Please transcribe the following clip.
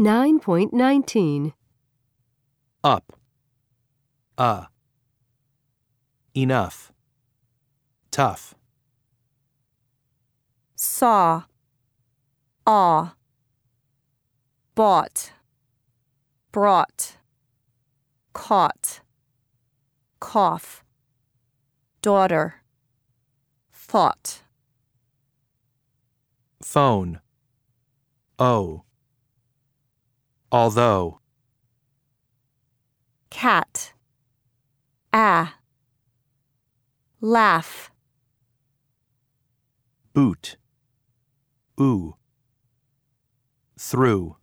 9.19 up, uh, enough, tough, saw, awe, bought, brought, caught, cough, daughter, thought, phone, oh, although, cat, ah, laugh, boot, ooh, through.